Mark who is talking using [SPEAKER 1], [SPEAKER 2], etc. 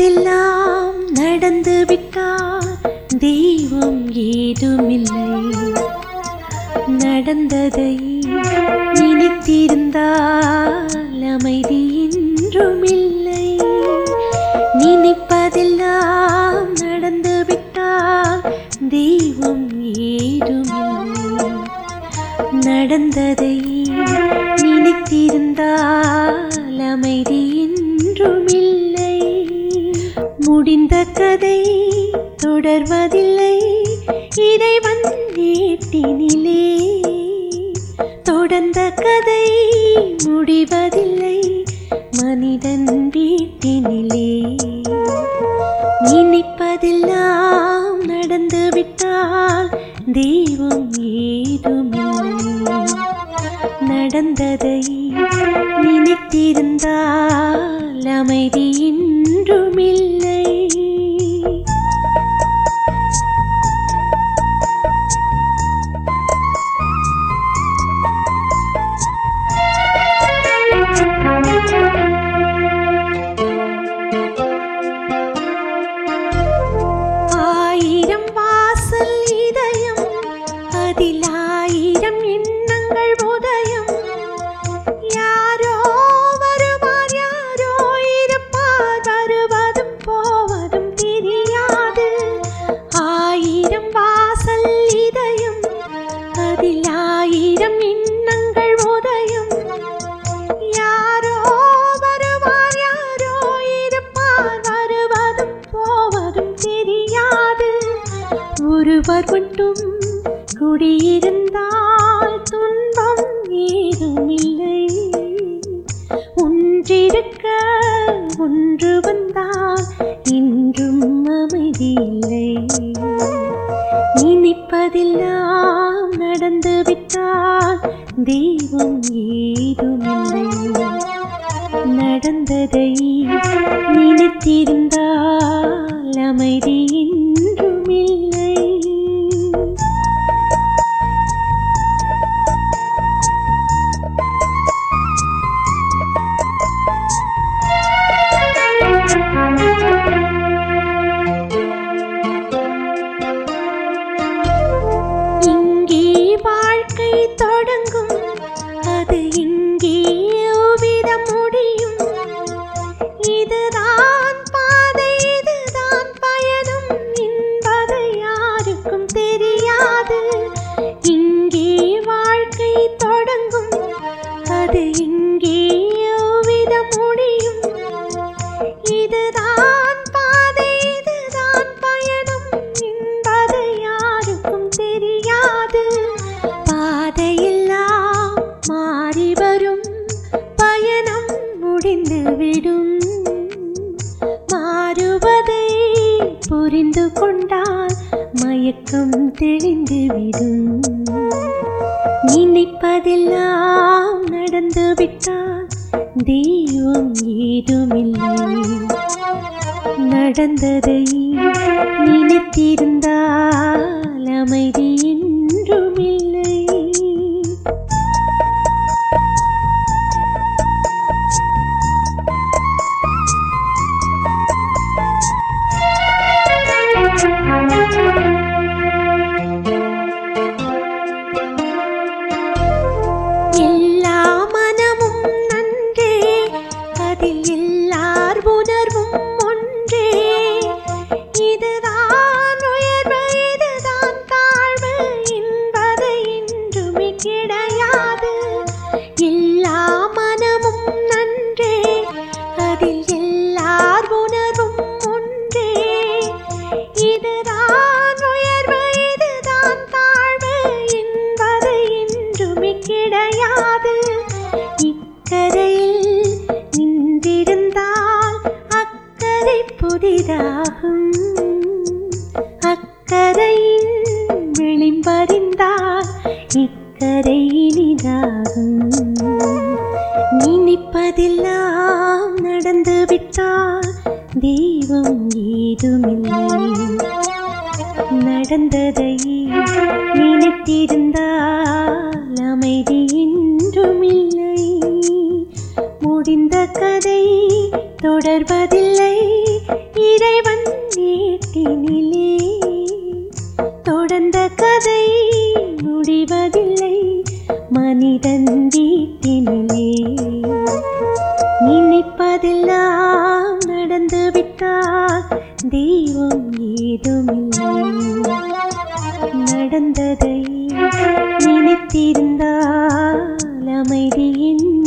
[SPEAKER 1] நினைப்பதெல்லாம் நடந்து விட்டால் தெய்வம் ஏதுமில்லை. நடந்ததை நினைத்திருந்தால் அமைதி என்றும் இல்லை நினைப்பதெல்லாம் நடந்து விட்டால் தெய்வம் ஏதுமில்லை. நடந்ததை நினைத்திருந்தால் இந்த கதை தொடர்வதில்லை. இறைவன் நேட்டினிலே தொடர்ந்த கதை முடிவதில்லை. மனிதன் வீட்டினிலே. நினைப்பதெல்லாம் நடந்துவிட்டால் தெய்வம் ஏதுமில்லை. நடந்ததை நினைத்திருந்தால் அமைதி இன்றுமில்லை. ஒருவர் மட்டும் குடியிருந்தால் துன்பம் ஏதுமில்லை. ஒன்றிருக்க ஒன்று வந்தால் இன்றும் அமைதி இல்லை நினைப்பதெல்லாம் நடந்து விட்டால் தெய்வம் ஏதுமில்லை. நடந்ததை நினைத்திருந்தால் அமைதியின் முடிந்துவிடும் மாறுவதை புரிந்து கொண்டால் மயக்கம் தெளிந்துவிடும் நினைப்பதெல்லாம் நடந்து விட்டால் தெய்வம் ஏதுமில்லை. நடந்ததை நினைத்திருந்தால் அமைதி என்றுமில்லை. அக்கரையில் நின்றிருந்தால் அக்கறை புதிதாகும். அக்கரையின் விளிம்பறிந்தால் இக்கரை இனிதாகும். நினைப்பதெல்லாம் நடந்துவிட்டால் தெய்வம் ஏதுமில்லை. நடந்ததை நினைத்திருந்தால் அமைதி என்றுமில்லை முடிந்த கதை தொடர்வதில்லை. இறைவன் நேட்டினிலே தொடர்ந்த கதை முடிவதில்லை. மனிதன் வீட்டினிலே நினைப்பதெல்லாம் நடந்து விட்டால் தெய்வம் ஏதுமில்லை. நடந்ததை நினைத்திருந்தால் அமைதியின்